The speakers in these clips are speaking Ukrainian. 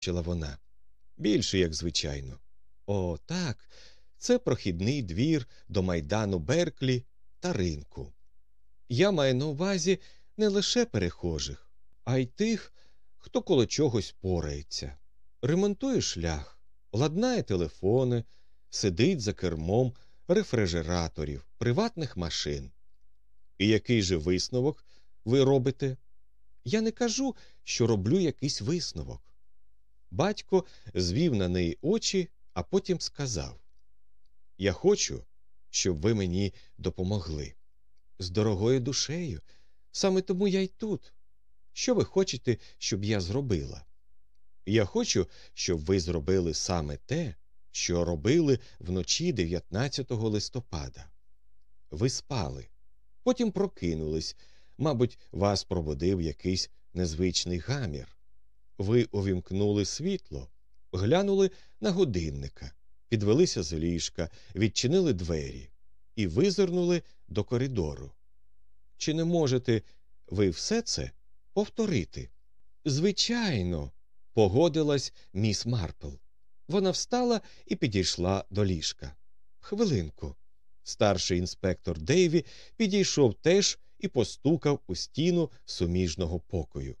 чила вона. Більше, як звичайно. О, так, це прохідний двір до майдану Берклі та ринку. Я маю на увазі не лише перехожих, а й тих, хто коло чогось порається, ремонтує шлях, ладнає телефони, сидить за кермом рефрижераторів, приватних машин. І який же висновок ви робите? Я не кажу, що роблю якийсь висновок. Батько звів на неї очі, а потім сказав Я хочу, щоб ви мені допомогли. З дорогою душею. Саме тому я й тут. Що ви хочете, щоб я зробила? Я хочу, щоб ви зробили саме те, що робили вночі 19 листопада. Ви спали, потім прокинулись. Мабуть, вас пробудив якийсь незвичний гамір. Ви увімкнули світло, глянули на годинника, підвелися з ліжка, відчинили двері і визирнули до коридору. Чи не можете ви все це повторити? Звичайно, погодилась міс Марпл. Вона встала і підійшла до ліжка. Хвилинку. Старший інспектор Дейві підійшов теж і постукав у стіну суміжного покою.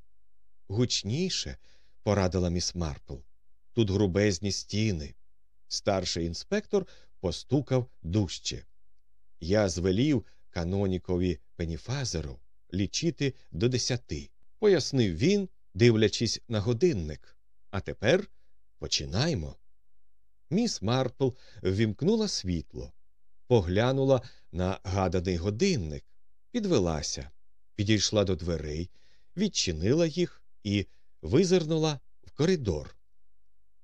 Гучніше, порадила міс Марпл. Тут грубезні стіни. Старший інспектор постукав дужче. Я звелів канонікові Пеніфазеру лічити до десяти, пояснив він, дивлячись на годинник. А тепер починаймо. Міс Марпл ввімкнула світло, поглянула на гаданий годинник, підвелася, підійшла до дверей, відчинила їх і визирнула в коридор.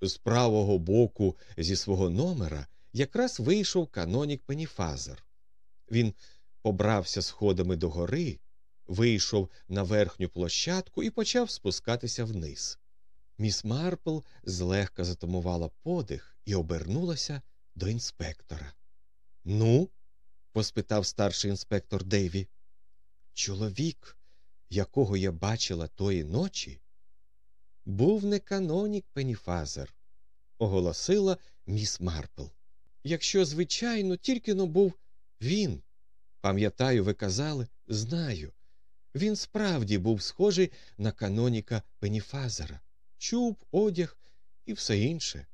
З правого боку зі свого номера якраз вийшов канонік Пеніфазер. Він побрався сходами до гори, вийшов на верхню площадку і почав спускатися вниз. Міс Марпл злегка затамувала подих і обернулася до інспектора. Ну? поспитав старший інспектор Дейві. Чоловік, якого я бачила тої ночі, був не канонік Пеніфазер, оголосила міс Марпл. Якщо, звичайно, тільки но був він. Пам'ятаю, ви казали, знаю. Він справді був схожий на каноніка Пеніфазера, чуб, одяг і все інше.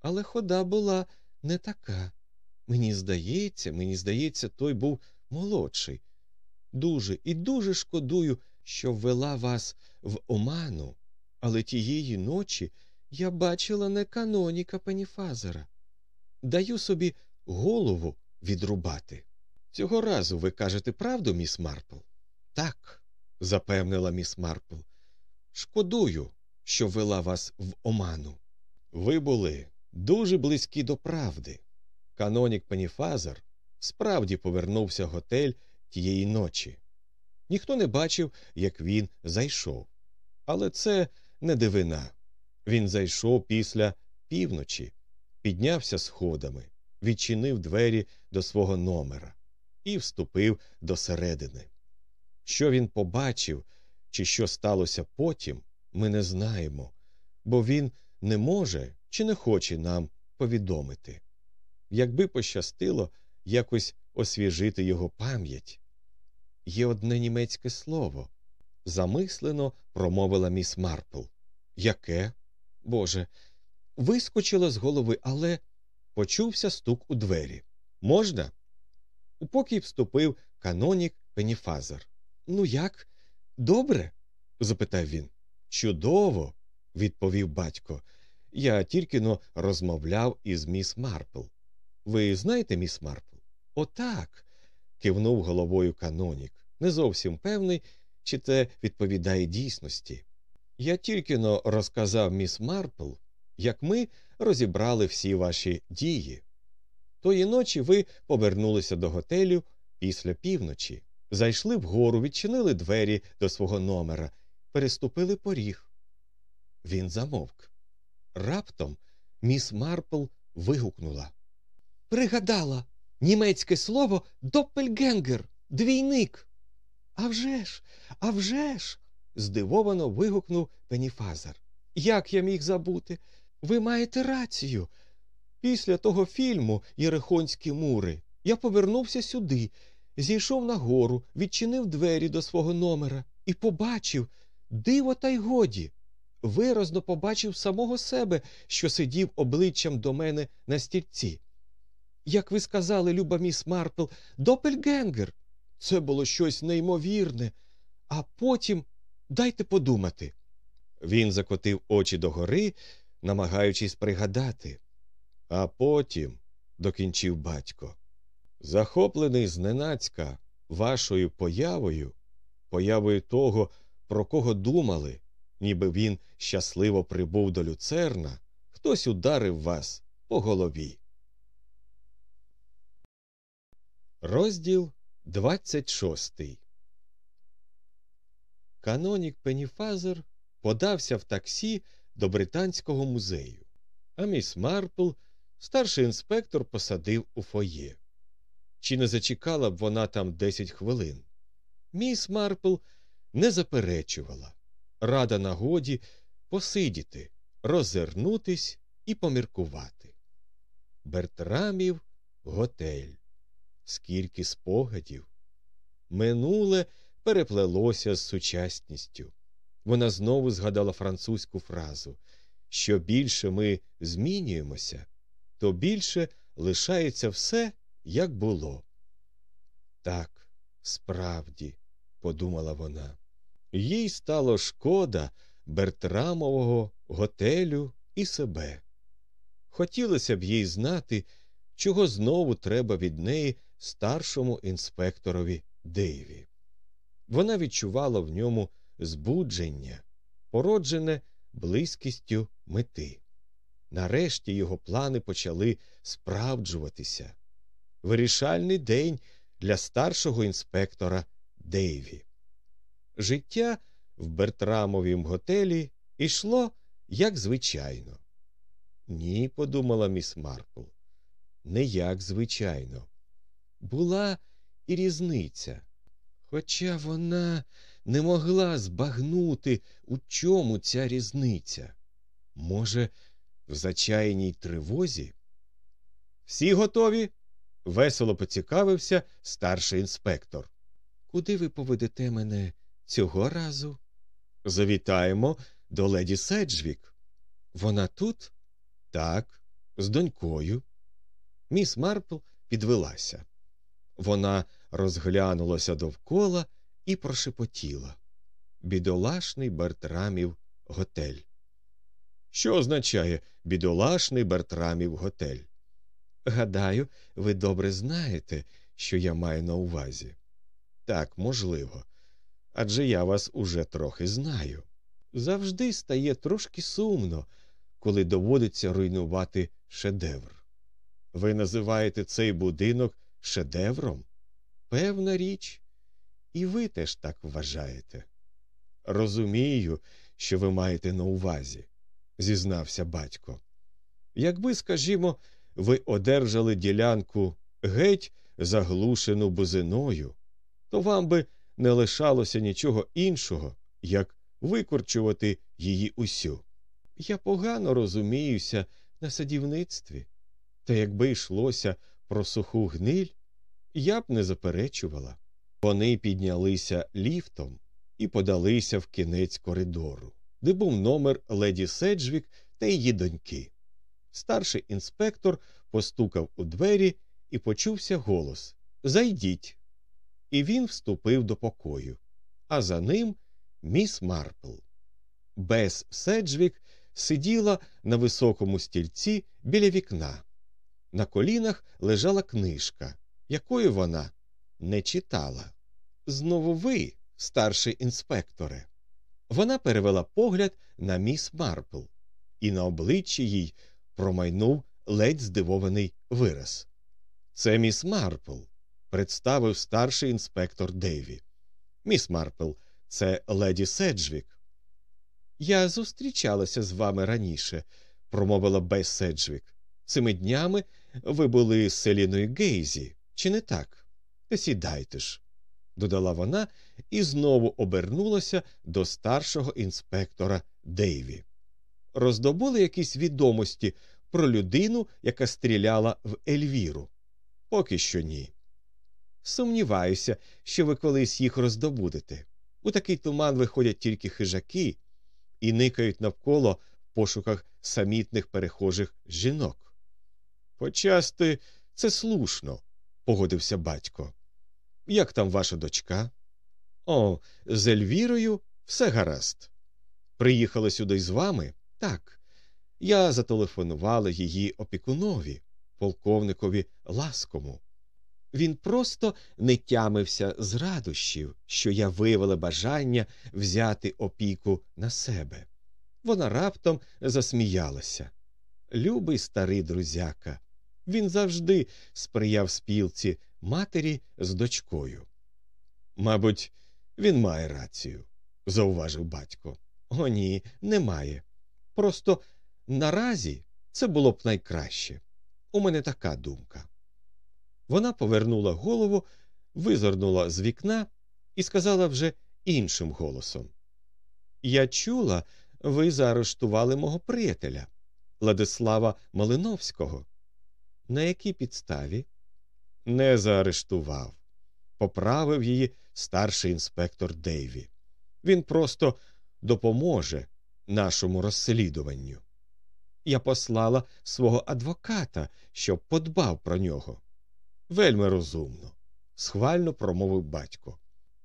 Але хода була не така. Мені здається, мені здається, той був молодший. Дуже і дуже шкодую, що ввела вас в оману, але тієї ночі я бачила не каноніка Пеніфазера. Даю собі голову відрубати. Цього разу ви кажете правду, міс Марпл? Так, запевнила міс Марпл. Шкодую, що вела вас в оману. Ви були дуже близькі до правди. Канонік Пеніфазер справді повернувся в готель тієї ночі. Ніхто не бачив, як він зайшов. Але це не дивина. Він зайшов після півночі, піднявся сходами, відчинив двері до свого номера і вступив до середини. Що він побачив, чи що сталося потім, ми не знаємо, бо він не може чи не хоче нам повідомити. Якби пощастило якось освіжити його пам'ять. Є одне німецьке слово, замислено промовила міс Марпл. Яке? Боже, вискочила з голови, але почувся стук у двері. Можна? У покій вступив канонік Пеніфазер. Ну як? Добре? запитав він. Чудово, відповів батько. Я тільки но розмовляв із міс Марпл. Ви знаєте, міс Марпл? Отак. кивнув головою канонік, не зовсім певний, чи це відповідає дійсності. Я тільки но розказав міс Марпл, як ми розібрали всі ваші дії. Тої ночі ви повернулися до готелю після півночі, зайшли вгору, відчинили двері до свого номера, переступили поріг. Він замовк. Раптом міс Марпл вигукнула Пригадала німецьке слово Doppelgänger, двійник. «А вже ж, а вже ж!» – здивовано вигукнув Пеніфазер. Як я міг забути? Ви маєте рацію. Після того фільму Єрихонські мури я повернувся сюди, зійшов на гору, відчинив двері до свого номера і побачив диво, та й годі. Виразно побачив самого себе, що сидів обличчям до мене на стільці. Як ви сказали, люба міс Марпл, Допельгенгер. Це було щось неймовірне, а потім дайте подумати. Він закотив очі догори, намагаючись пригадати. А потім, докінчив батько, захоплений зненацька вашою появою, появою того, про кого думали, ніби він щасливо прибув до люцерна, хтось ударив вас по голові. Розділ 26 Канонік Пеніфазер подався в таксі до Британського музею, а міс Марпл, старший інспектор, посадив у фоє. Чи не зачекала б вона там десять хвилин? Міс Марпл не заперечувала, рада нагоді посидіти, роззирнутись і поміркувати. Бертрамів готель. Скільки спогадів. Минуле переплелося з сучасністю. Вона знову згадала французьку фразу що більше ми змінюємося, то більше лишається все, як було. Так, справді, подумала вона, їй стало шкода Бертрамового готелю і себе. Хотілося б їй знати, чого знову треба від неї старшому інспекторові Дейві. Вона відчувала в ньому збудження, породжене близькістю мети. Нарешті його плани почали справджуватися. Вирішальний день для старшого інспектора Дейві. Життя в Бертрамовім готелі йшло як звичайно. Ні, подумала міс Марпл, не як звичайно. Була і різниця. Хоча вона не могла збагнути, у чому ця різниця. Може, в зачаяній тривозі? Всі готові? весело поцікавився старший інспектор. Куди ви поведете мене цього разу? Завітаємо до леді Седжвік. Вона тут? Так, з донькою. Міс Марпл підвелася. Вона розглянулася довкола і прошепотіла бідолашний Бертрамів готель. Що означає бідолашний Бертрамів готель? Гадаю, ви добре знаєте, що я маю на увазі. Так, можливо. Адже я вас уже трохи знаю. Завжди стає трошки сумно, коли доводиться руйнувати шедевр. Ви називаєте цей будинок шедевром? Певна річ, і ви теж так вважаєте. Розумію, що ви маєте на увазі, зізнався батько. Якби, скажімо, ви одержали ділянку геть заглушену бузиною, то вам би не лишалося нічого іншого, як викорчувати її усю. Я погано розуміюся на садівництві, та якби йшлося про суху гниль, я б не заперечувала. Вони піднялися ліфтом і подалися в кінець коридору, де був номер леді Седжвік та її доньки. Старший інспектор постукав у двері і почувся голос Зайдіть. І він вступив до покою, а за ним міс Марпл. Бес Седжвік сиділа на високому стільці біля вікна. На колінах лежала книжка, якою вона не читала. Знову ви, старший інспекторе. Вона перевела погляд на міс Марпл, і на обличчі їй промайнув ледь здивований вираз. Це міс Марпл, представив старший інспектор Дейві. Міс Марпл, це леді Седжвік. Я зустрічалася з вами раніше, промовила Бес Седжвік. Цими днями ви були з Селіною Гейзі, чи не так? Та Сідайте ж додала вона і знову обернулася до старшого інспектора Дейві. роздобули якісь відомості про людину, яка стріляла в Ельвіру? Поки що ні. Сумніваюся, що ви колись їх роздобудете. У такий туман виходять тільки хижаки і никають навколо в пошуках самітних перехожих жінок. Почасти це слушно, погодився батько. Як там ваша дочка? О, з Ельвірою все гаразд. Приїхала сюди з вами? Так. Я зателефонувала її опікунові, полковникові ласкому. Він просто не тямився з радощів, що я виявила бажання взяти опіку на себе. Вона раптом засміялася. Любий старий друзяка. Він завжди сприяв спілці матері з дочкою. Мабуть, він має рацію, зауважив батько. О, ні, немає. Просто наразі це було б найкраще. У мене така думка. Вона повернула голову, визирнула з вікна і сказала вже іншим голосом Я чула, ви заарештували мого приятеля, Владислава Малиновського. На якій підставі? Не заарештував. Поправив її старший інспектор Дейві. Він просто допоможе нашому розслідуванню. Я послала свого адвоката, щоб подбав про нього. Вельми розумно, схвально промовив батько.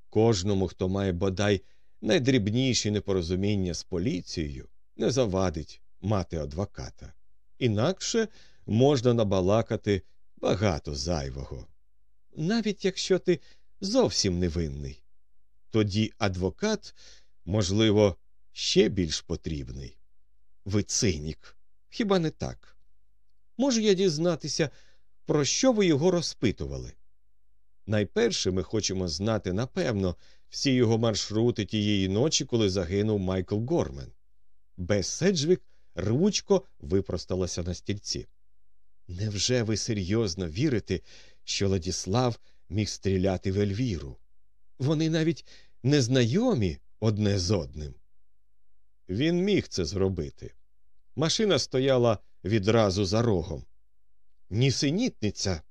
Кожному, хто має бодай найдрібніші непорозуміння з поліцією, не завадить мати адвоката. Інакше можна набалакати багато зайвого. Навіть якщо ти зовсім невинний, тоді адвокат, можливо, ще більш потрібний. Ви цинік, хіба не так? Можу я дізнатися, про що ви його розпитували? Найперше ми хочемо знати, напевно, всі його маршрути тієї ночі, коли загинув Майкл Гормен. Без Седжвік рвучко випросталася на стільці. Невже ви серйозно вірите, що Ладіслав міг стріляти в Ельвіру? Вони навіть не знайомі одне з одним. Він міг це зробити. Машина стояла відразу за рогом. Нісенітниця.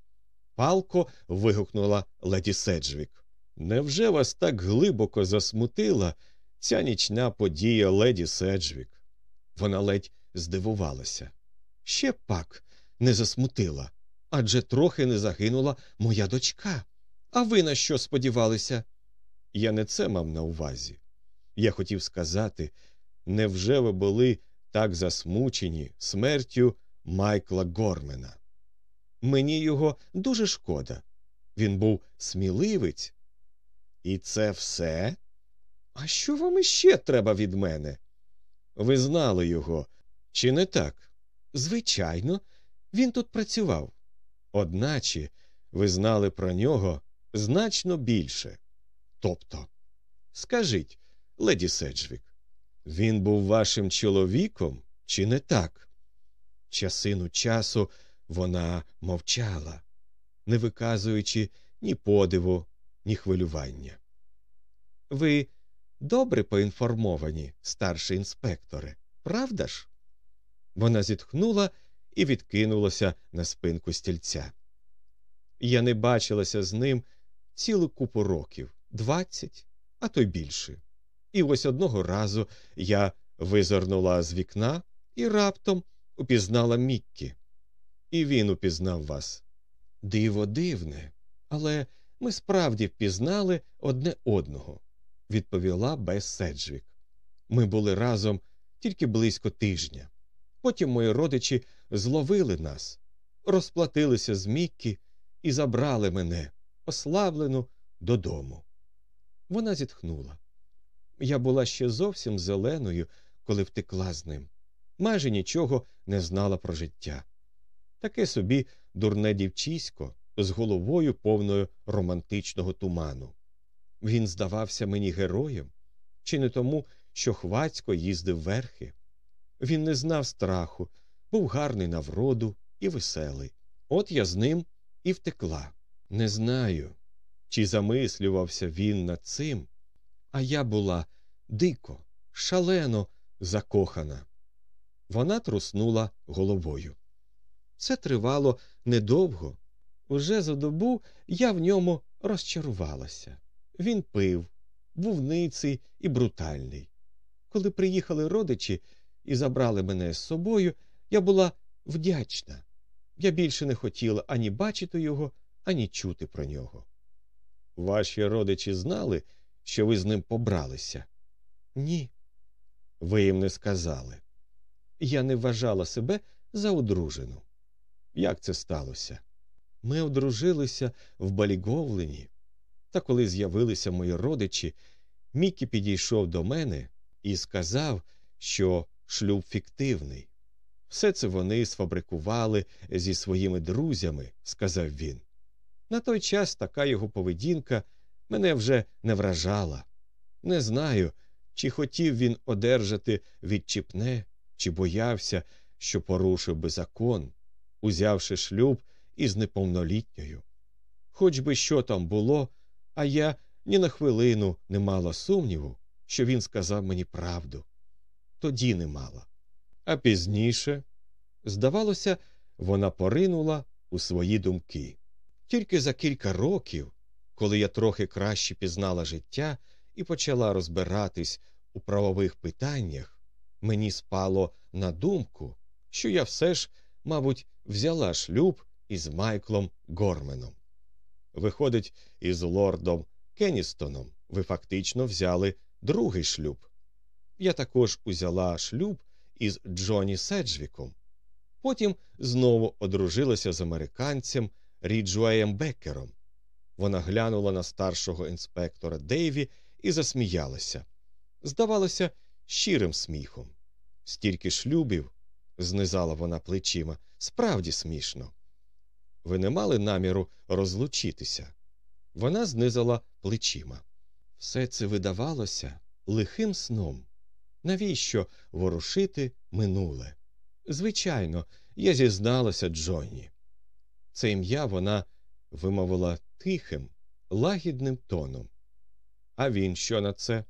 палко вигукнула леді Седжвік. Невже вас так глибоко засмутила ця нічна подія леді Седжвік? Вона ледь здивувалася. Ще пак не засмутила адже трохи не загинула моя дочка. А ви на що сподівалися? Я не це мав на увазі. Я хотів сказати, невже ви були так засмучені смертю Майкла Гормена? Мені його дуже шкода. Він був сміливець. І це все? А що вам іще треба від мене? Ви знали його, чи не так? Звичайно, він тут працював. Одначе ви знали про нього значно більше. Тобто, скажіть, леді Седжвік, він був вашим чоловіком, чи не так? Часину часу вона мовчала, не виказуючи ні подиву, ні хвилювання. Ви добре поінформовані, старший інспекторе, правда ж? Вона зітхнула і відкинулася на спинку стільця. Я не бачилася з ним цілу купу років двадцять, а то й більше. І ось одного разу я визирнула з вікна і раптом упізнала Міккі. І він упізнав вас. Диво дивне, але ми справді впізнали одне одного, відповіла Бес Седжвік. Ми були разом тільки близько тижня. Потім мої родичі зловили нас, розплатилися з Міккі і забрали мене, ославлену, додому. Вона зітхнула. Я була ще зовсім зеленою, коли втекла з ним. Майже нічого не знала про життя. Таке собі дурне дівчисько з головою повною романтичного туману. Він здавався мені героєм, чи не тому, що хвацько їздив верхи. Він не знав страху, був гарний на вроду і веселий. От я з ним і втекла. Не знаю, чи замислювався він над цим, а я була дико, шалено закохана. Вона труснула головою. Це тривало недовго. Уже за добу я в ньому розчарувалася. Він пив, був і брутальний. Коли приїхали родичі і забрали мене з собою, я була вдячна. Я більше не хотіла ані бачити його, ані чути про нього. Ваші родичі знали, що ви з ним побралися? Ні. Ви їм не сказали. Я не вважала себе за одружену. Як це сталося? Ми одружилися в Баліговлені, та коли з'явилися мої родичі, Мікі підійшов до мене і сказав, що шлюб фіктивний. Все це вони сфабрикували зі своїми друзями, сказав він. На той час така його поведінка мене вже не вражала. Не знаю, чи хотів він одержати відчіпне, чи боявся, що порушив би закон, узявши шлюб із неповнолітньою. Хоч би що там було, а я ні на хвилину не мала сумніву, що він сказав мені правду. Тоді не мала. А пізніше, здавалося, вона поринула у свої думки. Тільки за кілька років, коли я трохи краще пізнала життя і почала розбиратись у правових питаннях, мені спало на думку, що я все ж, мабуть, взяла шлюб із Майклом Горменом. Виходить, із лордом Кенністоном ви фактично взяли другий шлюб. Я також узяла шлюб із Джоні Седжвіком. Потім знову одружилася з американцем Ріджуеєм Беккером. Вона глянула на старшого інспектора Дейві і засміялася. Здавалося, щирим сміхом. Стільки шлюбів, знизала вона плечима, справді смішно. Ви не мали наміру розлучитися. Вона знизала плечима. Все це видавалося лихим сном. Навіщо ворушити минуле? Звичайно, я зізналася Джонні. Це ім'я вона вимовила тихим, лагідним тоном. А він що на це?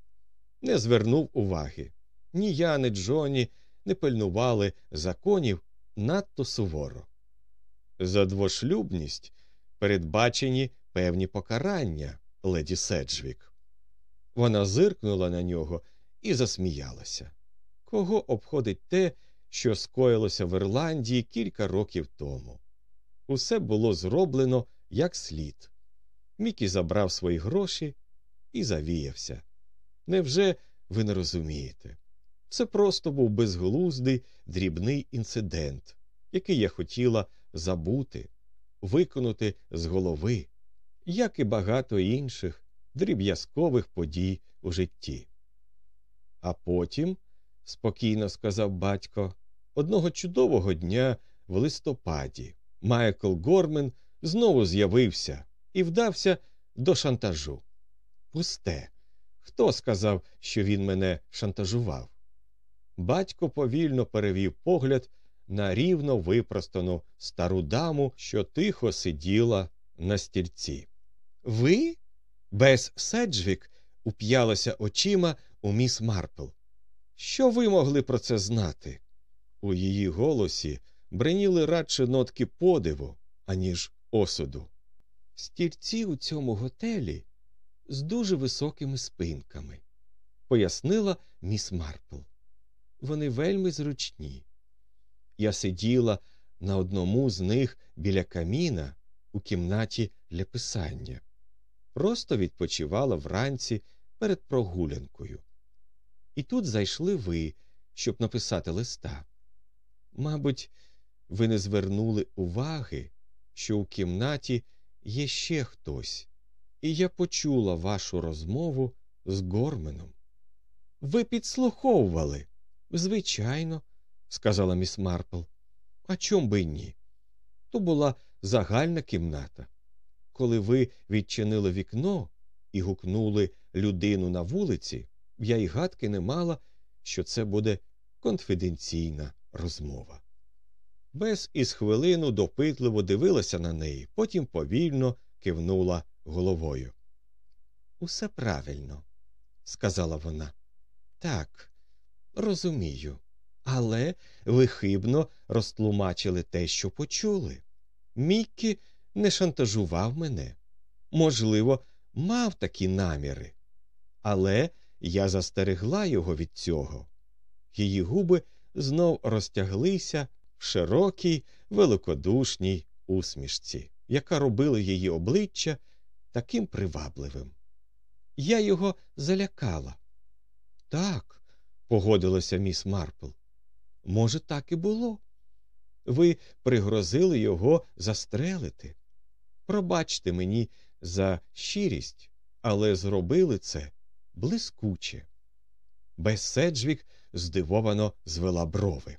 Не звернув уваги. Ні я, ні Джонні не пильнували законів надто суворо. За двошлюбність передбачені певні покарання, леді Седжвік. Вона зиркнула на нього і засміялася. Кого обходить те, що скоїлося в Ірландії кілька років тому? Усе було зроблено як слід. Мікі забрав свої гроші і завіявся. Невже ви не розумієте? Це просто був безглуздий дрібний інцидент, який я хотіла забути, виконати з голови, як і багато інших дріб'язкових подій у житті. А потім, спокійно сказав батько, одного чудового дня в листопаді Майкл Гормен знову з'явився і вдався до шантажу. Пусте. Хто сказав, що він мене шантажував? Батько повільно перевів погляд на рівно випростану стару даму, що тихо сиділа на стільці. Ви? Без Седжвік уп'ялася очима у міс Марпл. Що ви могли про це знати? У її голосі бреніли радше нотки подиву, аніж осуду. Стільці у цьому готелі з дуже високими спинками, пояснила міс Марпл. Вони вельми зручні. Я сиділа на одному з них біля каміна у кімнаті для писання, просто відпочивала вранці перед прогулянкою. І тут зайшли ви, щоб написати листа. Мабуть, ви не звернули уваги, що у кімнаті є ще хтось, і я почула вашу розмову з Горменом. Ви підслуховували. Звичайно, сказала міс Марпл. А чом би ні? То була загальна кімната. Коли ви відчинили вікно і гукнули людину на вулиці, я й гадки не мала, що це буде конфіденційна розмова. Бес із хвилину допитливо дивилася на неї, потім повільно кивнула головою. Усе правильно, сказала вона. Так, розумію. Але ви хибно розтлумачили те, що почули. Міккі не шантажував мене. Можливо, мав такі наміри. Але я застерегла його від цього. Її губи знов розтяглися в широкій, великодушній усмішці, яка робила її обличчя таким привабливим. Я його залякала. Так, погодилася міс Марпл. Може, так і було. Ви пригрозили його застрелити. Пробачте мені за щирість, але зробили це блискуче. Без Седжвік здивовано звела брови.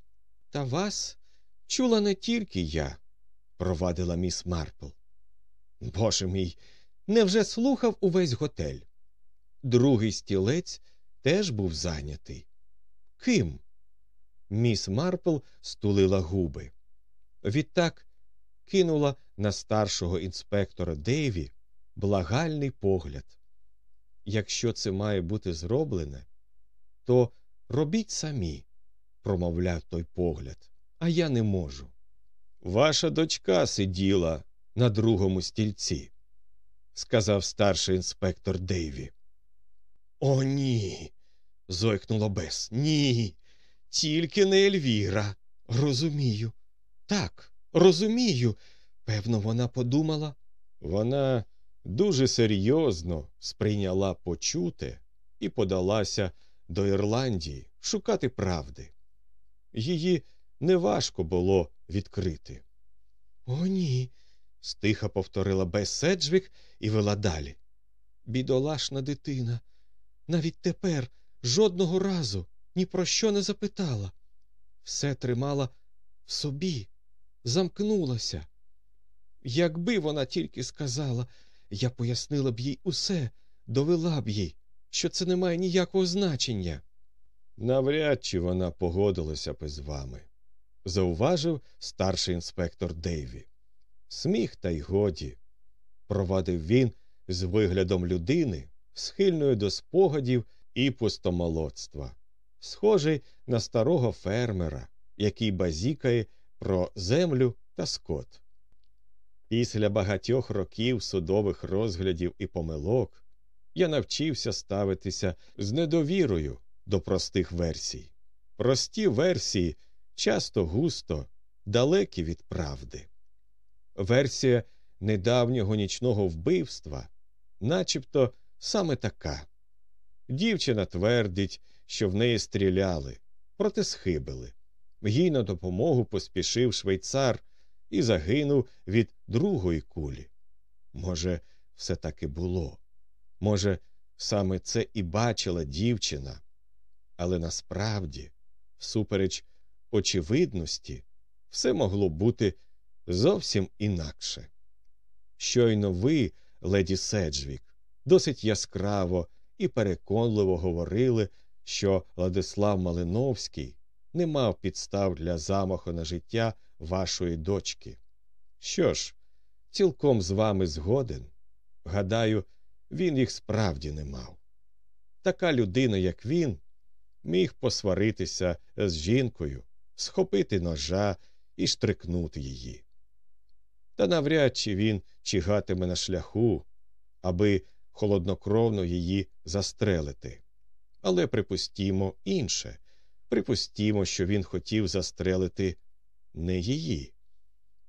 Та вас чула не тільки я, провадила міс Марпл. Боже мій, невже слухав увесь готель? Другий стілець теж був зайнятий. Ким? Міс Марпл стулила губи. Відтак кинула на старшого інспектора Дейві благальний погляд. Якщо це має бути зроблене, то робіть самі, промовляв той погляд, а я не можу. Ваша дочка сиділа на другому стільці, сказав старший інспектор Дейві. О, ні. зойкнула Бес. Ні. Тільки не Ельвіра. Розумію. Так, розумію. Певно, вона подумала. Вона дуже серйозно сприйняла почуте і подалася до Ірландії шукати правди. Її неважко було відкрити. О, ні. стиха повторила Бес Седжвік і вела далі. Бідолашна дитина. Навіть тепер жодного разу ні про що не запитала. Все тримала в собі, замкнулася. Якби вона тільки сказала, я пояснила б їй усе, довела б їй, що це не має ніякого значення. Навряд чи вона погодилася б із вами, зауважив старший інспектор Дейві. Сміх, та й годі, провадив він з виглядом людини, схильною до спогадів і пустомолодства, схожий на старого фермера, який базікає про землю та скот. Після багатьох років судових розглядів і помилок я навчився ставитися з недовірою до простих версій. Прості версії часто густо далекі від правди. Версія недавнього нічного вбивства, начебто саме така. Дівчина твердить, що в неї стріляли, проте схибили. Їй на допомогу поспішив швейцар і загинув від другої кулі. Може, все таки було. Може, саме це і бачила дівчина. Але насправді, всупереч очевидності, все могло бути зовсім інакше. Щойно ви, леді Седжвік, досить яскраво і переконливо говорили, що Владислав Малиновський не мав підстав для замаху на життя вашої дочки. Що ж, цілком з вами згоден. Гадаю, він їх справді не мав. Така людина, як він, міг посваритися з жінкою, схопити ножа і штрикнути її. Та навряд чи він чигатиме на шляху, аби холоднокровно її застрелити. Але припустімо інше припустімо, що він хотів застрелити не її.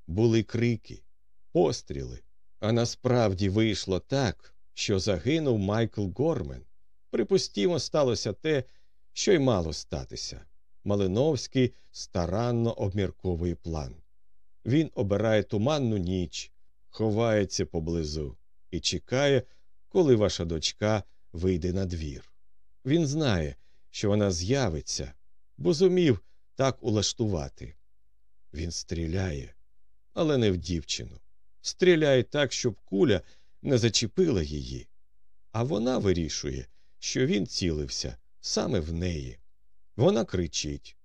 Були крики, постріли, а насправді вийшло так, що загинув Майкл Гормен. Припустімо, сталося те, що й мало статися. Малиновський старанно обмірковує план. Він обирає туманну ніч, ховається поблизу і чекає, коли ваша дочка вийде на двір. Він знає, що вона з'явиться, бо зумів так улаштувати. Він стріляє, але не в дівчину. Стріляє так, щоб куля не зачепила її, а вона вирішує, що він цілився саме в неї. Вона кричить.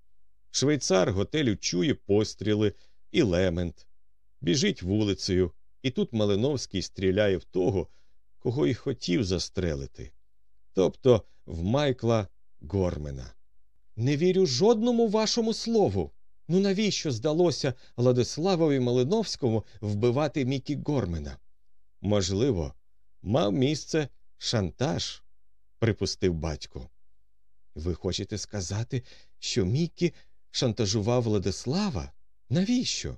Швейцар готелю чує постріли і лемент, біжить вулицею, і тут Малиновський стріляє в того, кого й хотів застрелити, тобто в Майкла Гормена. Не вірю жодному вашому слову. Ну навіщо здалося Владиславові Малиновському вбивати Мікі Гормена? Можливо, мав місце шантаж, припустив батько. Ви хочете сказати, що Мікі шантажував Владислава? Навіщо?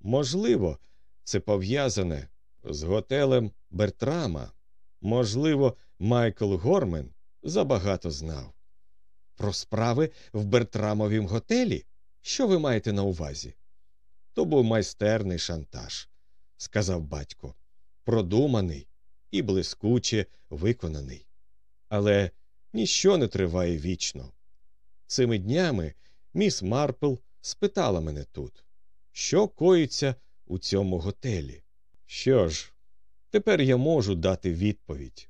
Можливо, це пов'язане з готелем Бертрама. Можливо, Майкл Гормен забагато знав. Про справи в Бертрамовім готелі? Що ви маєте на увазі? То був майстерний шантаж, сказав батько, продуманий і блискуче виконаний. Але ніщо не триває вічно. Цими днями міс Марпл спитала мене тут, що коїться у цьому готелі. Що ж, тепер я можу дати відповідь.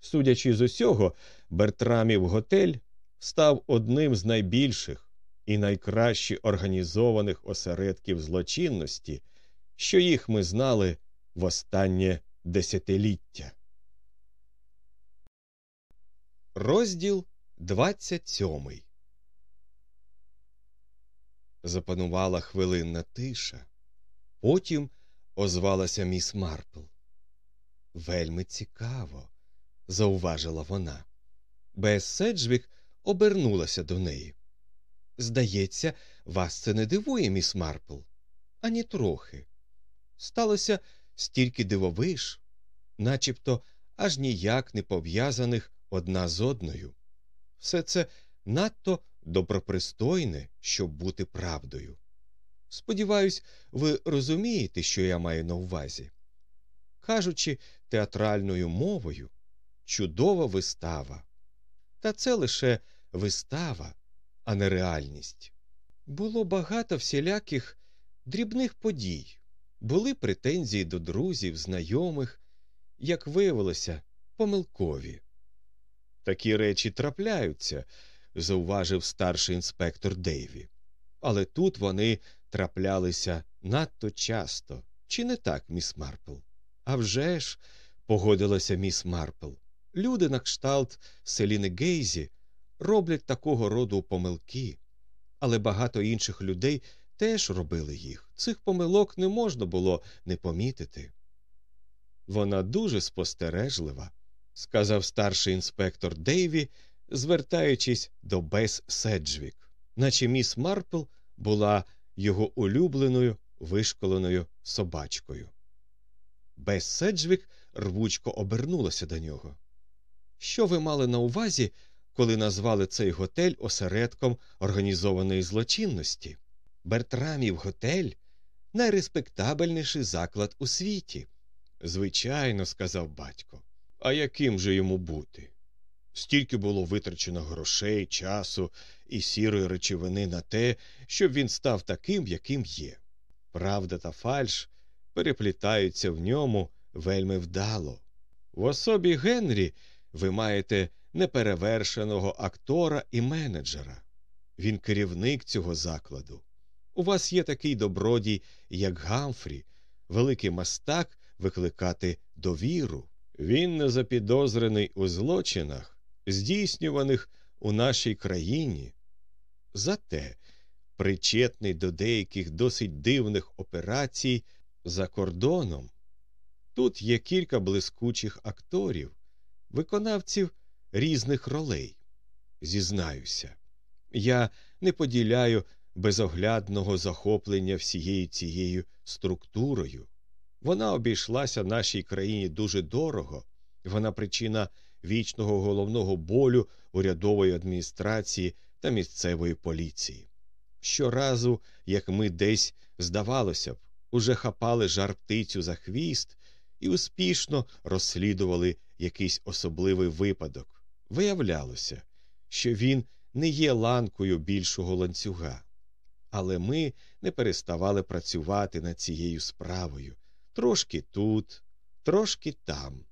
Судячи з усього, Бертрамів готель став одним з найбільших і найкраще організованих осередків злочинності, що їх ми знали в останнє десятиліття. Розділ 27 Запанувала хвилинна тиша. Потім озвалася міс Марпл. Вельми цікаво, зауважила вона. Бес Седжвік обернулася до неї. Здається, вас це не дивує, міс Марпл, ані трохи. Сталося стільки дивовиж, начебто аж ніяк не пов'язаних одна з одною. Все це надто добропристойне, щоб бути правдою. Сподіваюсь, ви розумієте, що я маю на увазі. Кажучи театральною мовою, чудова вистава. Та це лише вистава, а не реальність. Було багато всіляких дрібних подій, були претензії до друзів, знайомих, як виявилося, помилкові. Такі речі трапляються, зауважив старший інспектор Дейві. Але тут вони траплялися надто часто. Чи не так, міс Марпл? «А вже ж», – погодилася міс Марпл. Люди на кшталт Селіни Гейзі роблять такого роду помилки, але багато інших людей теж робили їх. Цих помилок не можна було не помітити. Вона дуже спостережлива, сказав старший інспектор Дейві, звертаючись до Бес Седжвік, наче міс Марпл була його улюбленою вишколеною собачкою. Бес Седжвік рвучко обернулася до нього. Що ви мали на увазі, коли назвали цей готель осередком організованої злочинності? Бертрамів готель найреспектабельніший заклад у світі. Звичайно, сказав батько. А яким же йому бути? Стільки було витрачено грошей, часу і сірої речовини на те, щоб він став таким, яким є. Правда та фальш переплітаються в ньому вельми вдало. В особі Генрі ви маєте неперевершеного актора і менеджера. Він керівник цього закладу. У вас є такий добродій, як Гамфрі, великий мастак викликати довіру. Він не запідозрений у злочинах, здійснюваних у нашій країні. Зате причетний до деяких досить дивних операцій за кордоном. Тут є кілька блискучих акторів, виконавців різних ролей. Зізнаюся, я не поділяю безоглядного захоплення всією цією структурою. Вона обійшлася нашій країні дуже дорого, вона причина вічного головного болю урядової адміністрації та місцевої поліції. Щоразу, як ми десь, здавалося б, уже хапали жар птицю за хвіст і успішно розслідували якийсь особливий випадок, виявлялося, що він не є ланкою більшого ланцюга. Але ми не переставали працювати над цією справою трошки тут, трошки там.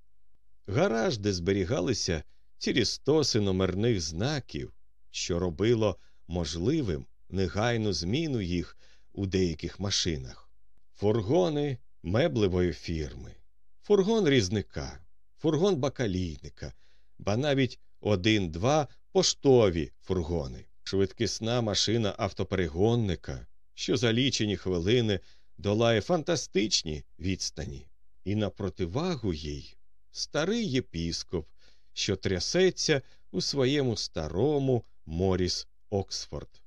Гараж, де зберігалися цілі стоси номерних знаків, що робило можливим негайну зміну їх у деяких машинах, фургони меблевої фірми, фургон різника, фургон бакалійника, ба навіть один-два поштові фургони. швидкісна машина автоперегонника, що за лічені хвилини долає фантастичні відстані, і на противагу їй старий єпіскоп, що трясеться у своєму старому Моріс Оксфорд,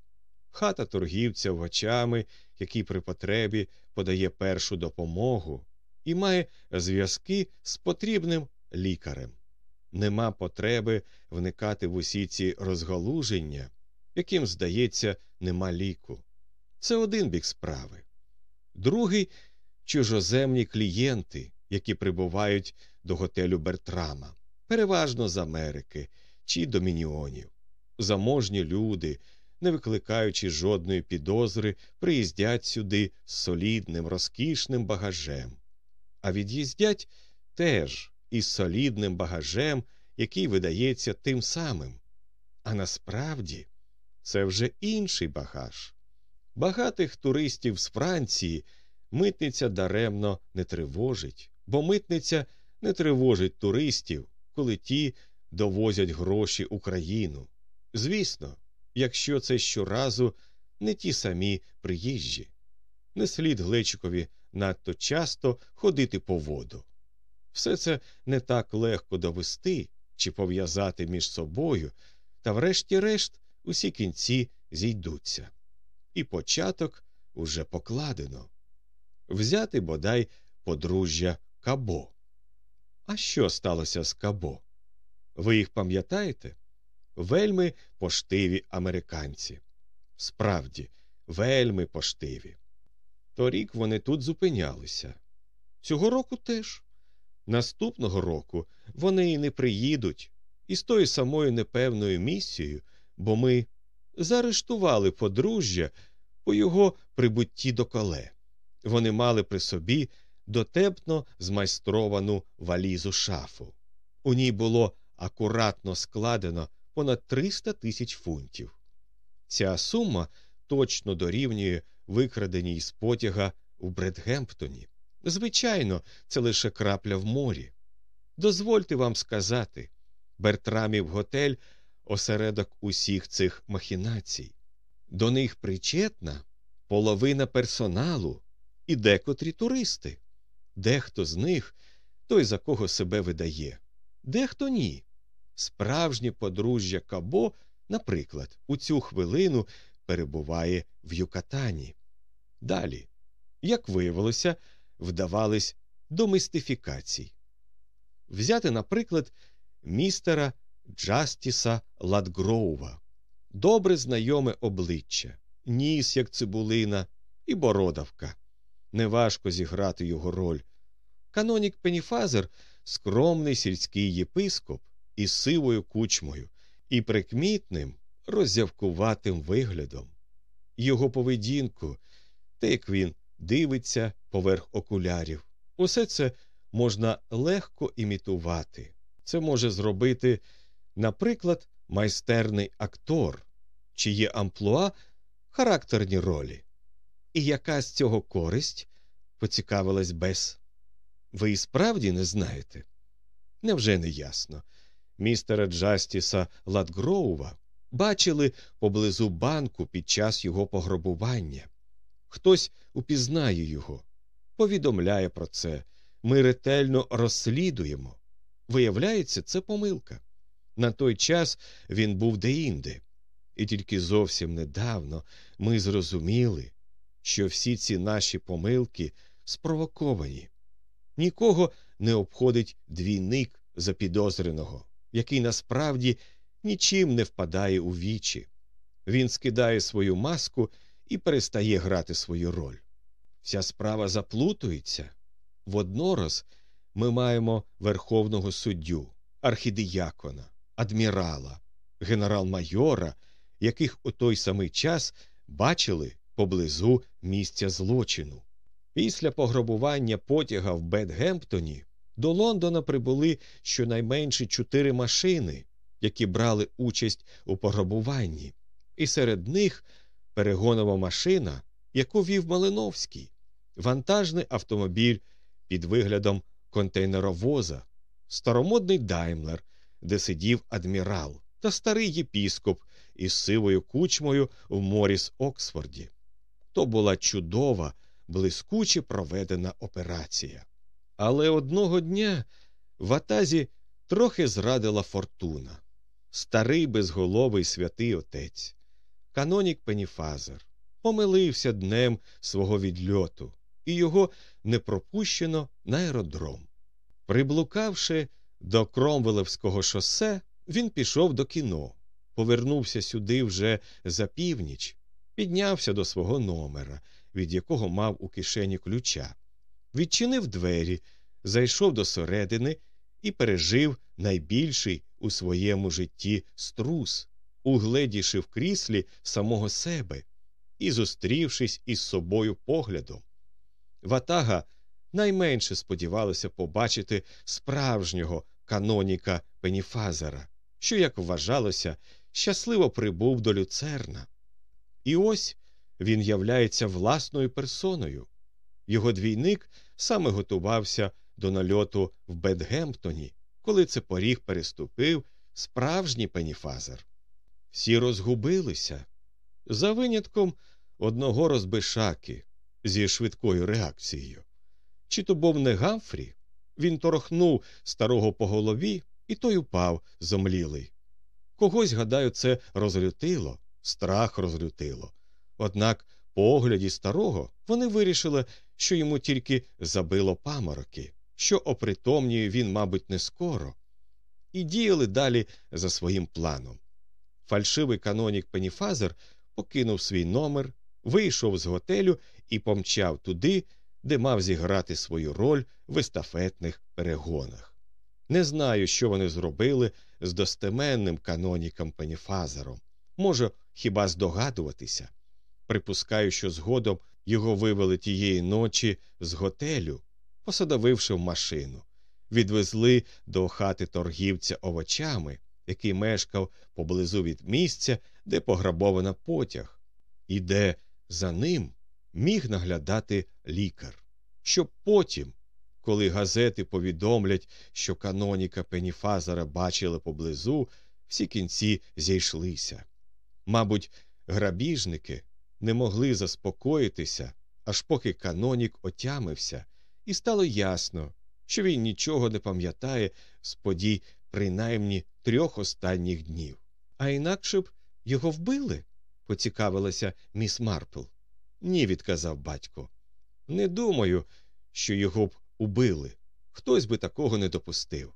хата торгівця в очами, який при потребі подає першу допомогу, і має зв'язки з потрібним лікарем. Нема потреби вникати в усі ці розгалуження, яким, здається, нема ліку. Це один бік справи. Другий чужоземні клієнти, які прибувають до готелю Бертрама, переважно з Америки чи Домініонів. Заможні люди, не викликаючи жодної підозри, приїздять сюди з солідним, розкішним багажем, а від'їздять теж із солідним багажем, який видається тим самим. А насправді це вже інший багаж. Багатих туристів з Франції митниця даремно не тривожить, бо митниця не тривожить туристів, коли ті довозять гроші Україну. Звісно, якщо це щоразу не ті самі приїжджі. Не слід Глечикові надто часто ходити по воду. Все це не так легко довести чи пов'язати між собою, та врешті-решт усі кінці зійдуться. І початок уже покладено взяти бодай подружжя Кабо. А що сталося з Кабо? Ви їх пам'ятаєте? Вельми поштиві американці. Справді, вельми поштиві. Торік вони тут зупинялися. Цього року теж. Наступного року вони і не приїдуть із тою самою непевною місією, бо ми заарештували подружжя по його прибутті до коле. Вони мали при собі дотепно змайстровану валізу шафу. У ній було акуратно складено понад 300 тисяч фунтів. Ця сума точно дорівнює викраденій з потяга у Бредгемптоні. Звичайно, це лише крапля в морі. Дозвольте вам сказати Бертрамів готель осередок усіх цих махінацій. До них причетна половина персоналу і декотрі туристи. Дехто з них той, за кого себе видає, дехто ні. Справжнє подружжя Кабо, наприклад, у цю хвилину перебуває в Юкатані. Далі, як виявилося, вдавались до мистифікацій. Взяти, наприклад, містера Джастіса Ладгроува, добре знайоме обличчя, ніс, як цибулина, і бородавка. Неважко зіграти його роль. Канонік Пеніфазер скромний сільський єпископ із сивою кучмою і прикмітним, роззявкуватим виглядом. Його поведінку, те, як він дивиться поверх окулярів, усе це можна легко імітувати. Це може зробити, наприклад, майстерний актор, чиє амплуа характерні ролі. І яка з цього користь? поцікавилась Бес. Ви і справді не знаєте? Невже не ясно? Містера Джастіса Ладгроува бачили поблизу банку під час його пограбування. Хтось упізнає його, повідомляє про це. Ми ретельно розслідуємо. Виявляється, це помилка. На той час він був деінде, і тільки зовсім недавно ми зрозуміли, що всі ці наші помилки спровоковані. Нікого не обходить двійник запідозреного, який насправді нічим не впадає у вічі. Він скидає свою маску і перестає грати свою роль. Вся справа заплутується. Воднораз ми маємо верховного суддю, архідіякона, адмірала, генерал-майора, яких у той самий час бачили поблизу місця злочину. Після пограбування потяга в Бетгемптоні до Лондона прибули щонайменше чотири машини, які брали участь у пограбуванні, і серед них перегонова машина, яку вів Малиновський, вантажний автомобіль під виглядом контейнеровоза, старомодний даймлер, де сидів адмірал, та старий єпіскоп, із сивою кучмою в Моріс Оксфорді. То була чудова, блискуче проведена операція. Але одного дня в атазі трохи зрадила фортуна. Старий безголовий святий отець, канонік Пеніфазер, помилився днем свого відльоту, і його не пропущено на аеродром. Приблукавши до Кромвелевського шосе, він пішов до кіно, повернувся сюди вже за північ, піднявся до свого номера, від якого мав у кишені ключа, відчинив двері, зайшов до середини і пережив найбільший у своєму житті струс, угледівши в кріслі самого себе і зустрівшись із собою поглядом. Ватага найменше сподівалася побачити справжнього каноніка Пеніфазера, що, як вважалося, щасливо прибув до люцерна. І ось він являється власною персоною. Його двійник саме готувався до нальоту в Бетгемптоні, коли це поріг переступив справжній пеніфазер. Всі розгубилися за винятком одного розбишаки зі швидкою реакцією. Чи то був не Гамфрі? Він торохнув старого по голові, і той упав зомлілий. Когось, гадаю, це розлютило, страх розлютило. Однак, по огляді старого, вони вирішили, що йому тільки забило памороки, що опритомніє він, мабуть, не скоро, і діяли далі за своїм планом. Фальшивий канонік Пеніфазер покинув свій номер, вийшов з готелю і помчав туди, де мав зіграти свою роль в естафетних перегонах. Не знаю, що вони зробили з достеменним каноніком Пеніфазером. Може, хіба здогадуватися. Припускаю, що згодом його вивели тієї ночі з готелю, посадовивши в машину, відвезли до хати торгівця овочами, який мешкав поблизу від місця, де пограбована потяг, і де за ним міг наглядати лікар, щоб потім, коли газети повідомлять, що каноніка Пеніфазера бачили поблизу, всі кінці зійшлися. Мабуть, грабіжники не могли заспокоїтися, аж поки канонік отямився, і стало ясно, що він нічого не пам'ятає з подій принаймні трьох останніх днів. А інакше б його вбили? поцікавилася міс Марпл. Ні, відказав батько. Не думаю, що його б убили. Хтось би такого не допустив.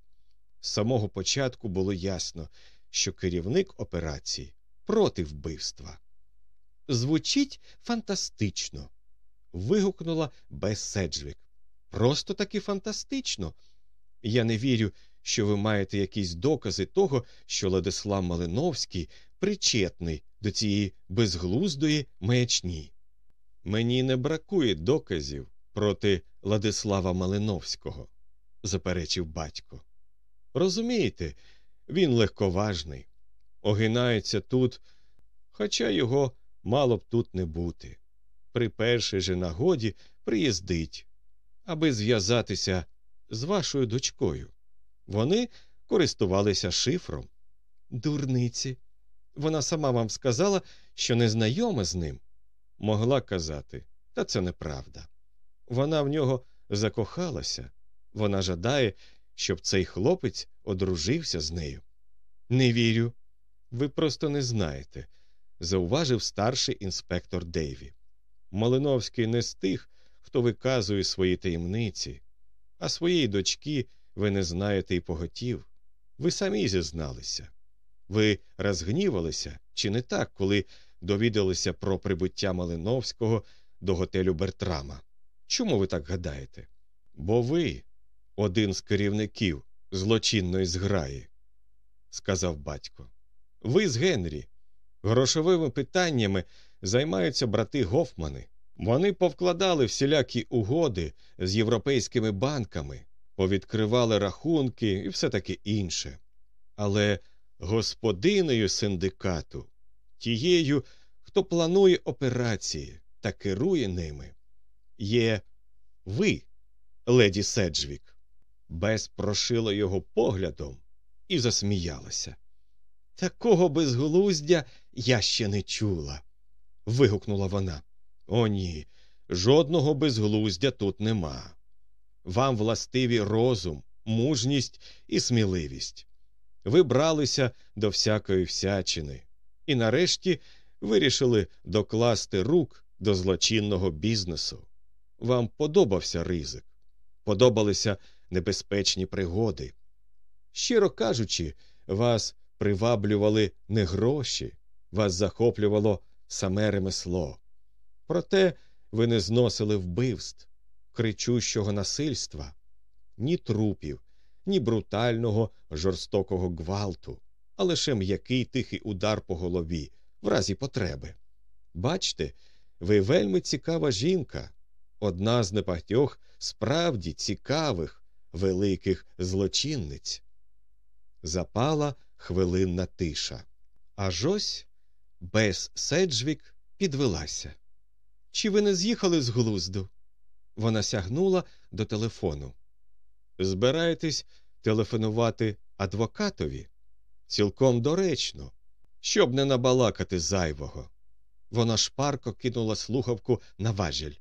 З самого початку було ясно, що керівник операції проти вбивства. Звучить фантастично. вигукнула Бес Седжвік. Просто таки фантастично. Я не вірю, що ви маєте якісь докази того, що Владислав Малиновський причетний до цієї безглуздої маячні. Мені не бракує доказів проти Владислава Малиновського, заперечив батько. Розумієте, він легковажний, огинається тут, хоча його мало б тут не бути. При першій же нагоді приїздить, аби зв'язатися з вашою дочкою. Вони користувалися шифром. Дурниці. Вона сама вам сказала, що не знайома з ним. Могла казати, та це неправда. Вона в нього закохалася, вона жадає, щоб цей хлопець одружився з нею. Не вірю. Ви просто не знаєте, зауважив старший інспектор Дейві. Малиновський не з тих, хто виказує свої таємниці, а своєї дочки ви не знаєте і поготів. Ви самі зізналися. Ви розгнівалися, чи не так, коли довідалися про прибуття Малиновського до готелю Бертрама? Чому ви так гадаєте? Бо ви один з керівників злочинної зграї, сказав батько. Ви з Генрі. Грошовими питаннями займаються брати Гофмани. Вони повкладали всілякі угоди з європейськими банками, повідкривали рахунки і все таке інше. Але господиною синдикату, тією, хто планує операції та керує ними, є ви, леді Седжвік. Бес прошила його поглядом і засміялася. Такого безглуздя я ще не чула. вигукнула вона. О, ні, жодного безглуздя тут нема. Вам властиві розум, мужність і сміливість. Ви бралися до всякої всячини і нарешті вирішили докласти рук до злочинного бізнесу. Вам подобався ризик, подобалися небезпечні пригоди. Щиро кажучи, вас приваблювали не гроші, вас захоплювало саме ремесло. Проте ви не зносили вбивств, кричущого насильства, ні трупів, ні брутального жорстокого гвалту, а лише м'який тихий удар по голові в разі потреби. Бачте, ви вельми цікава жінка, одна з небагатьох справді цікавих, великих злочинниць. Запала хвилинна тиша. Аж ось Бес Седжвік підвелася. Чи ви не з'їхали з глузду? Вона сягнула до телефону. Збираєтесь телефонувати адвокатові? Цілком доречно, щоб не набалакати зайвого. Вона шпарко кинула слухавку на важіль.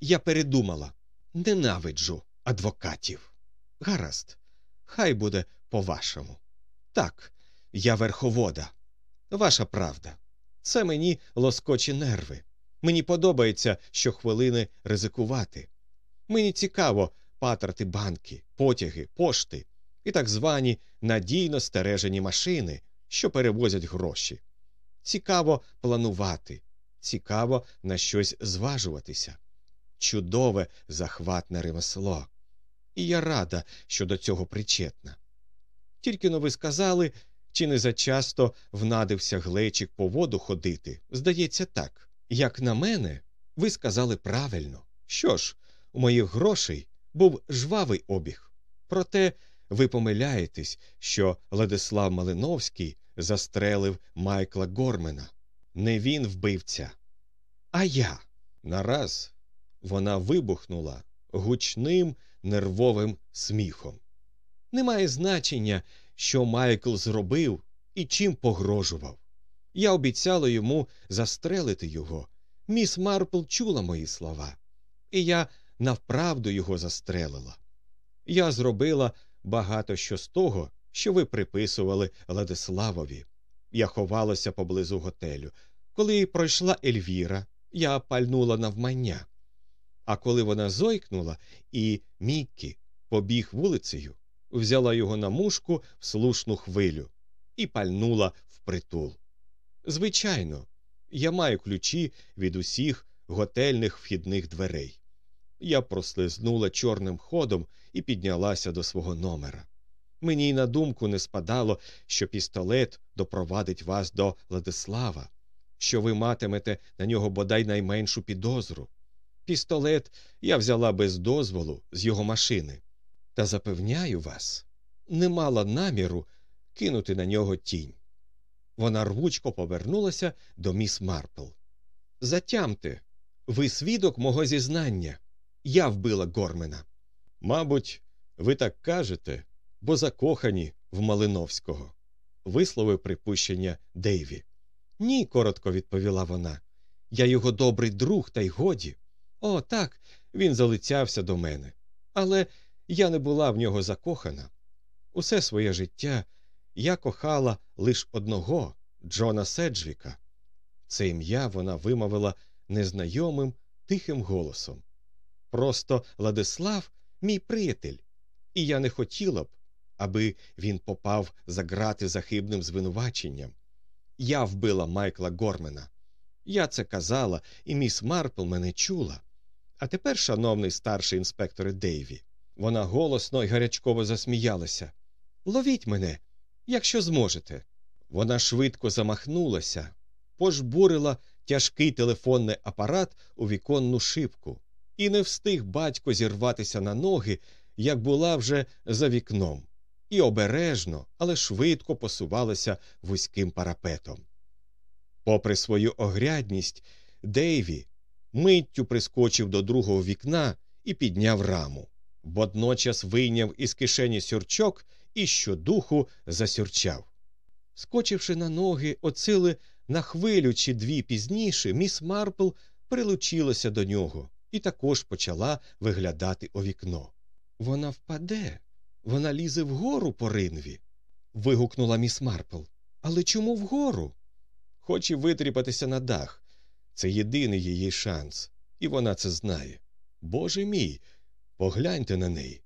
Я передумала ненавиджу адвокатів. Гаразд, хай буде по-вашому. Так, я верховода. Ваша правда. Це мені лоскочі нерви. Мені подобається щохвилини ризикувати. Мені цікаво патрати банки, потяги, пошти і так звані надійно стережені машини, що перевозять гроші. Цікаво планувати, цікаво на щось зважуватися. Чудове захватне ремесло. І я рада, що до цього причетна. Тільки но ви сказали, чи не зачасто внадився глечик по воду ходити. Здається, так. Як на мене, ви сказали правильно. Що ж, у моїх грошей був жвавий обіг. Проте ви помиляєтесь, що Владислав Малиновський застрелив Майкла Гормена. Не він вбивця, а я. Нараз вона вибухнула гучним нервовим сміхом. Немає значення, що Майкл зробив і чим погрожував. Я обіцяла йому застрелити його. Міс Марпл чула мої слова, і я навправду його застрелила. Я зробила багато що з того, що ви приписували Владиславові. Я ховалася поблизу готелю. Коли пройшла Ельвіра, я пальнула навмання. А коли вона зойкнула, і Міккі побіг вулицею, взяла його на мушку в слушну хвилю і пальнула впритул. Звичайно, я маю ключі від усіх готельних вхідних дверей. Я прослизнула чорним ходом і піднялася до свого номера. Мені й на думку не спадало, що пістолет допровадить вас до Владислава, що ви матимете на нього бодай найменшу підозру. Пістолет я взяла без дозволу з його машини, та запевняю вас, не мала наміру кинути на нього тінь. Вона рвучко повернулася до міс Марпл. Затямте, ви свідок мого зізнання. Я вбила Гормена. Мабуть, ви так кажете, бо закохані в Малиновського, висловив припущення Дейві. Ні, коротко відповіла вона. Я його добрий друг, та й годі. О, так, він залицявся до мене. Але я не була в нього закохана. Усе своє життя я кохала лише одного Джона Седжвіка. Це ім'я вона вимовила незнайомим, тихим голосом. Просто Владислав мій приятель, і я не хотіла б, аби він попав за грати за хибним звинуваченням. Я вбила Майкла Гормена. Я це казала, і міс Марпл мене чула. А тепер, шановний старший інспектор Дейві, вона голосно й гарячково засміялася. Ловіть мене, якщо зможете. Вона швидко замахнулася, пожбурила тяжкий телефонний апарат у віконну шибку, і не встиг батько зірватися на ноги, як була вже за вікном, і обережно, але швидко посувалася вузьким парапетом. Попри свою огрядність, Дейві миттю прискочив до другого вікна і підняв раму, водночас вийняв із кишені сюрчок і щодуху засюрчав. Скочивши на ноги, оцили на хвилю чи дві пізніше, міс Марпл прилучилася до нього і також почала виглядати у вікно. Вона впаде, вона лізе вгору по ринві. вигукнула міс Марпл. Але чому вгору? Хоче витріпатися на дах. Це єдиний її шанс, і вона це знає. Боже мій, погляньте на неї.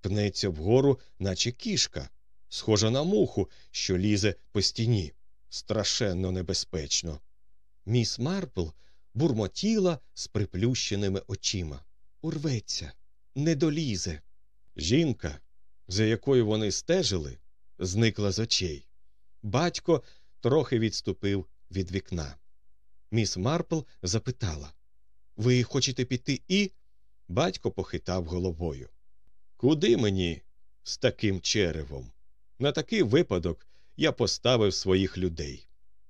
Пнеться вгору, наче кішка, схожа на муху, що лізе по стіні. Страшенно небезпечно. Міс Марпл бурмотіла з приплющеними очима. Урветься, не долізе. Жінка, за якою вони стежили, зникла з очей. Батько трохи відступив від вікна. Міс Марпл запитала Ви хочете піти і. Батько похитав головою. Куди мені з таким черевом? На такий випадок я поставив своїх людей.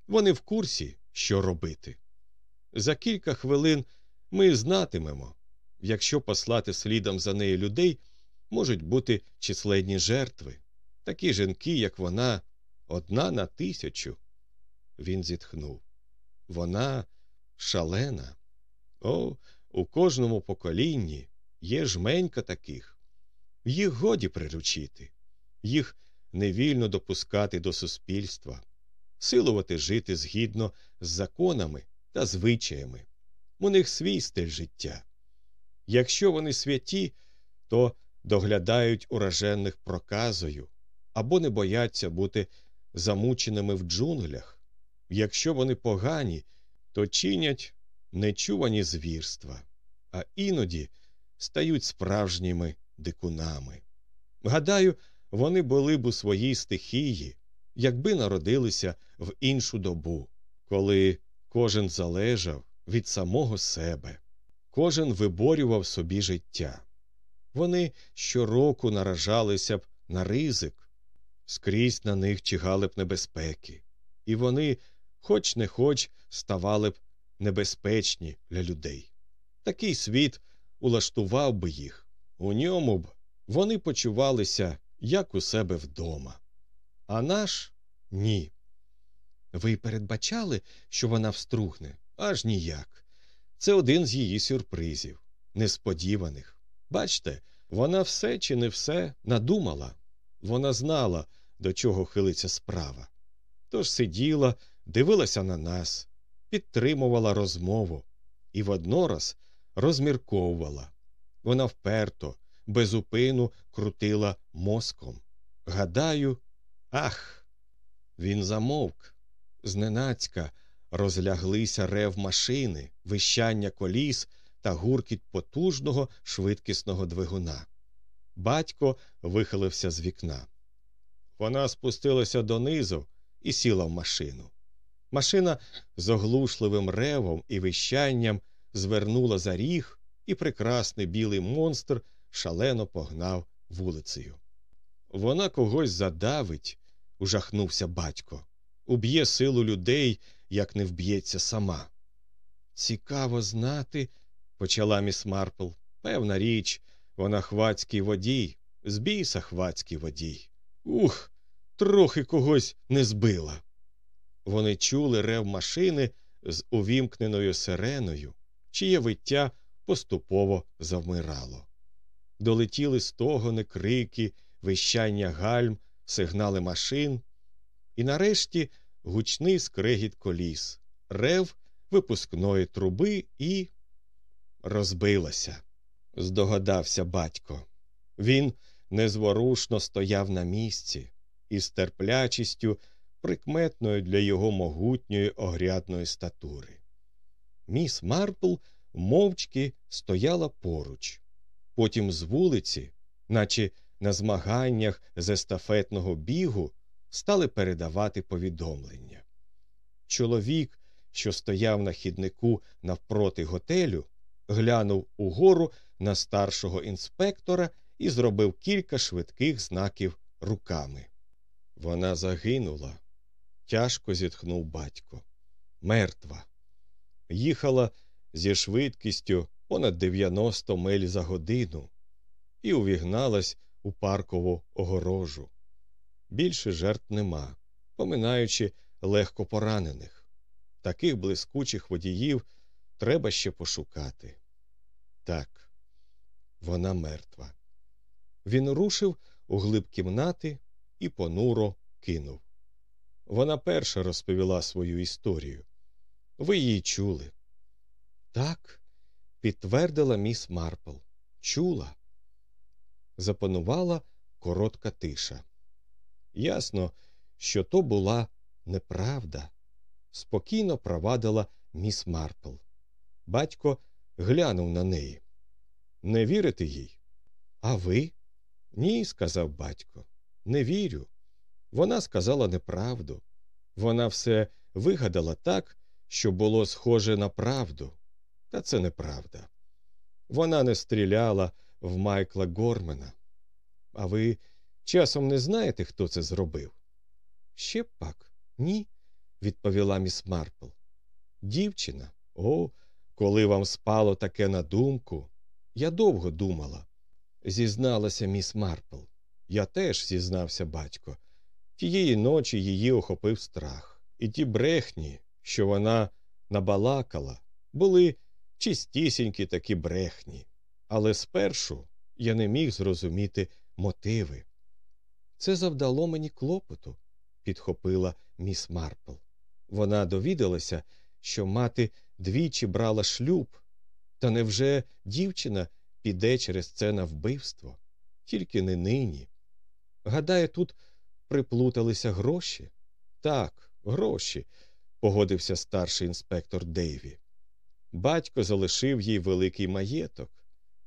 Вони в курсі, що робити. За кілька хвилин ми знатимемо, якщо послати слідом за нею людей, можуть бути численні жертви, такі жінки, як вона, одна на тисячу. Він зітхнув. Вона шалена. О, у кожному поколінні є жменька таких. Їх годі приручити, їх невільно допускати до суспільства, силувати жити згідно з законами та звичаями. У них свій стиль життя. Якщо вони святі, то доглядають уражених проказою або не бояться бути замученими в джунглях. Якщо вони погані, то чинять нечувані звірства, а іноді стають справжніми дикунами. Гадаю, вони були б у своїй стихії, якби народилися в іншу добу, коли кожен залежав від самого себе, кожен виборював собі життя. Вони щороку наражалися б на ризик, скрізь на них чигали б небезпеки, і вони, хоч не хоч, ставали б небезпечні для людей. Такий світ улаштував би їх, у ньому б вони почувалися як у себе вдома. А наш ні. Ви передбачали, що вона встругне? Аж ніяк. Це один з її сюрпризів, несподіваних. Бачте, вона все чи не все надумала. Вона знала, до чого хилиться справа. Тож сиділа, дивилася на нас, підтримувала розмову і воднораз розмірковувала. Вона вперто, безупину крутила мозком. Гадаю, ах. Він замовк. Зненацька розляглися рев машини, вищання коліс та гуркіт потужного швидкісного двигуна. Батько вихилився з вікна. Вона спустилася донизу і сіла в машину. Машина з оглушливим ревом і вищанням звернула за ріг, і прекрасний білий монстр шалено погнав вулицею. Вона когось задавить, ужахнувся батько, уб'є силу людей, як не вб'ється сама. Цікаво знати, почала міс Марпл. Певна річ, вона хвацький водій, збійся хвацький водій. Ух, трохи когось не збила. Вони чули рев машини з увімкненою сиреною, чиє виття поступово завмирало. Долетіли стогони, крики, вищання гальм, сигнали машин, і нарешті гучний скрегіт коліс, рев випускної труби і розбилася. Здогадався батько. Він незворушно стояв на місці і з терплячістю, прикметною для його могутньої огрядної статури. Міс Марпл мовчки стояла поруч. Потім з вулиці, наче на змаганнях з естафетного бігу, стали передавати повідомлення. Чоловік, що стояв на хіднику навпроти готелю, глянув угору на старшого інспектора і зробив кілька швидких знаків руками. Вона загинула, тяжко зітхнув батько. Мертва. Їхала зі швидкістю понад 90 миль за годину і увігналась у паркову огорожу. Більше жертв нема. поминаючи легко поранених. Таких блискучих водіїв треба ще пошукати. Так, вона мертва. Він рушив у глиб кімнати і понуро кинув. Вона перша розповіла свою історію. Ви її чули. Так, підтвердила міс Марпл. Чула. Запанувала коротка тиша. Ясно, що то була неправда. Спокійно провадила міс Марпл. Батько глянув на неї. Не вірите їй? А ви? Ні, сказав батько. Не вірю. Вона сказала неправду. Вона все вигадала так, що було схоже на правду. Та це неправда. Вона не стріляла в Майкла Гормена. А ви часом не знаєте, хто це зробив? Ще пак, ні, відповіла міс Марпл. Дівчина, о, коли вам спало таке на думку. Я довго думала, зізналася міс Марпл. Я теж зізнався батько. Тієї ночі її охопив страх, і ті брехні, що вона набалакала, були чистісінькі такі брехні. Але спершу я не міг зрозуміти мотиви. Це завдало мені клопоту, підхопила міс Марпл. Вона довідалася, що мати двічі брала шлюб, та невже дівчина піде через це на вбивство? Тільки не нині. Гадає, тут приплуталися гроші? Так, гроші, погодився старший інспектор Дейві. Батько залишив їй великий маєток.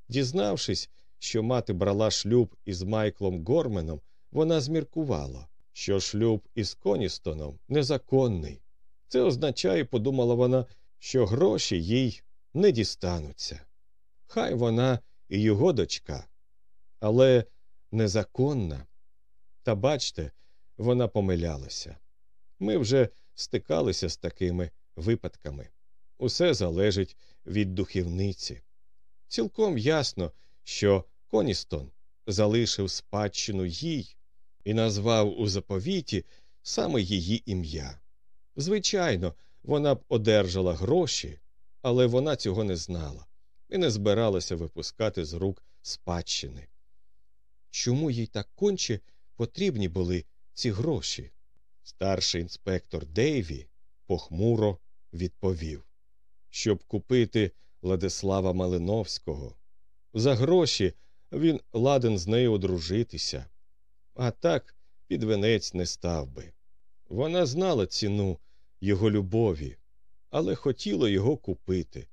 Дізнавшись, що мати брала шлюб із Майклом Горменом, вона зміркувала, що шлюб із Коністоном незаконний. Це означає, подумала вона, що гроші їй не дістануться. Хай вона і його дочка, але незаконна. Та бачте, вона помилялася. Ми вже стикалися з такими випадками. Усе залежить від духівниці. Цілком ясно, що Коністон залишив спадщину їй і назвав у заповіті саме її ім'я. Звичайно, вона б одержала гроші, але вона цього не знала і не збиралася випускати з рук спадщини. Чому їй так конче потрібні були ці гроші? Старший інспектор Дейві похмуро відповів щоб купити Владислава Малиновського. За гроші він ладен з нею одружитися, а так під венець не став би. Вона знала ціну його любові, але хотіла його купити,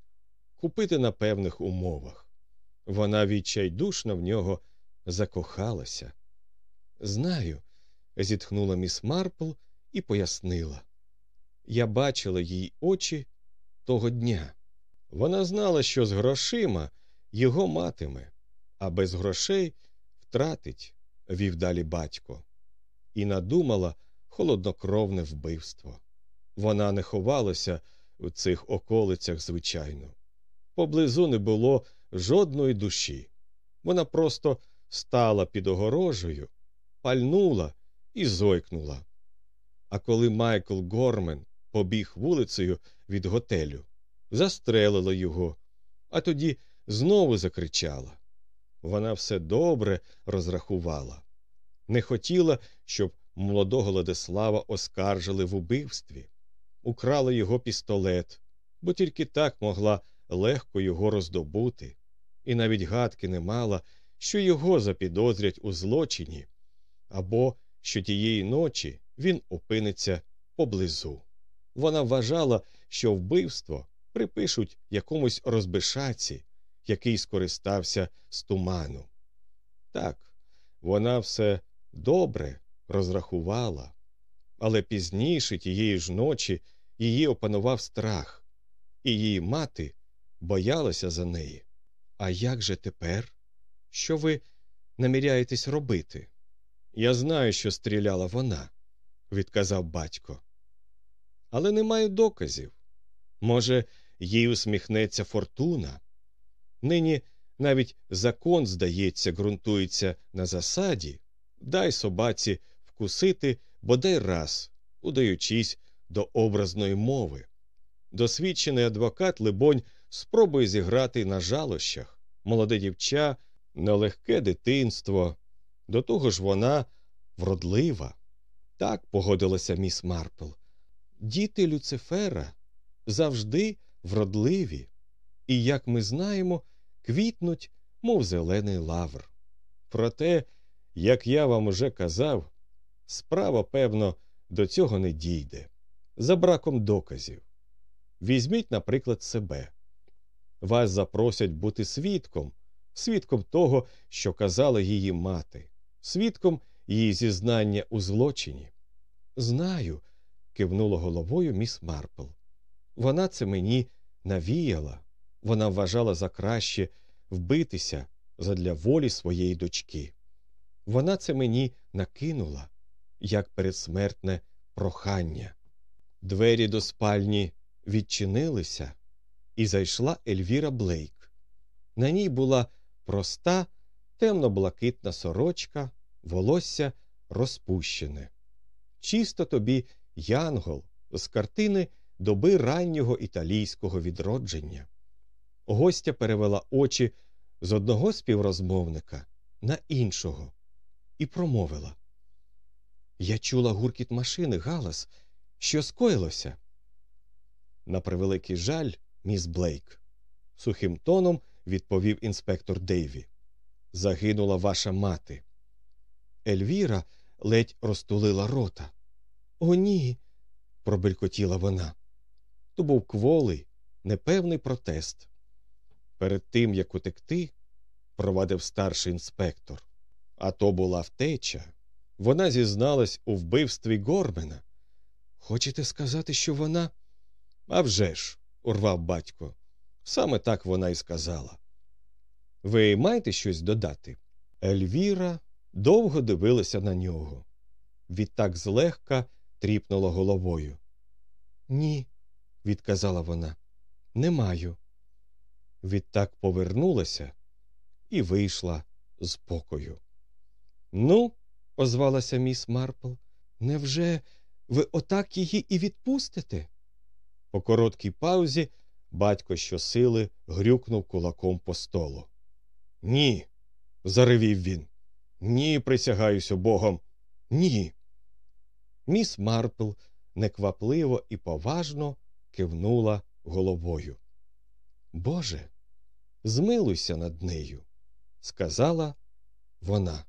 купити на певних умовах. Вона відчайдушно в нього закохалася. Знаю, зітхнула міс Марпл і пояснила. Я бачила їй очі того дня. Вона знала, що з грошима його матиме, а без грошей втратить, вів далі батько, і надумала холоднокровне вбивство. Вона не ховалася в цих околицях, звичайно. Поблизу не було жодної душі. Вона просто стала під огорожею, пальнула і зойкнула. А коли Майкл Гормен побіг вулицею від готелю, застрелила його, а тоді знову закричала. Вона все добре розрахувала. Не хотіла, щоб молодого Ладислава оскаржили в убивстві, украла його пістолет, бо тільки так могла легко його роздобути, і навіть гадки не мала, що його запідозрять у злочині, або що тієї ночі він опиниться поблизу. Вона вважала, що вбивство припишуть якомусь розбишаці, який скористався з туману. Так, вона все добре розрахувала, але пізніше тієї ж ночі її опанував страх, і її мати боялася за неї. А як же тепер? Що ви наміряєтесь робити? Я знаю, що стріляла вона, відказав батько але не маю доказів. Може, їй усміхнеться фортуна. Нині навіть закон, здається, ґрунтується на засаді дай собаці вкусити бодай раз, удаючись до образної мови. Досвідчений адвокат, либонь, спробує зіграти на жалощах молоде дівча, нелегке дитинство. До того ж вона вродлива. Так погодилася міс Марпл. Діти Люцифера завжди вродливі, і, як ми знаємо, квітнуть, мов зелений лавр. Проте, як я вам уже казав, справа, певно, до цього не дійде, за браком доказів. Візьміть, наприклад, себе. Вас запросять бути свідком, свідком того, що казала її мати, свідком її зізнання у злочині. Знаю, кивнула головою міс Марпл. Вона це мені навіяла, вона вважала за краще вбитися задля волі своєї дочки. Вона це мені накинула, як передсмертне прохання. Двері до спальні відчинилися, і зайшла Ельвіра Блейк. На ній була проста, темно-блакитна сорочка, волосся розпущене. Чисто тобі янгол з картини доби раннього італійського відродження. Гостя перевела очі з одного співрозмовника на іншого і промовила Я чула гуркіт машини, галас. Що скоїлося? На превеликий жаль, міс Блейк, сухим тоном відповів інспектор Дейві. Загинула ваша мати. Ельвіра ледь розтулила рота. О, ні. пробелькотіла вона. То був кволий, непевний протест. Перед тим, як утекти, провадив старший інспектор. А то була втеча. Вона зізналась у вбивстві Гормена. Хочете сказати, що вона. «А вже ж», – урвав батько. Саме так вона й сказала. Ви маєте щось додати? Ельвіра довго дивилася на нього. Відтак злегка тріпнула головою. Ні, відказала вона, не маю. Відтак повернулася і вийшла з покою. Ну, озвалася міс Марпл, невже ви отак її і відпустите? По короткій паузі батько щосили грюкнув кулаком по столу. Ні, заревів він. Ні, присягаюся богом. Ні. Міс Марпл неквапливо і поважно кивнула головою. Боже, змилуйся над нею, сказала вона.